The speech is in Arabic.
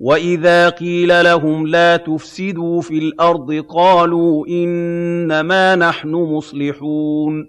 وَإِذَا قِيلَ لَهُمْ لَا تُفْسِدُوا فِي الْأَرْضِ قَالُوا إِنَّمَا نَحْنُ مُصْلِحُونَ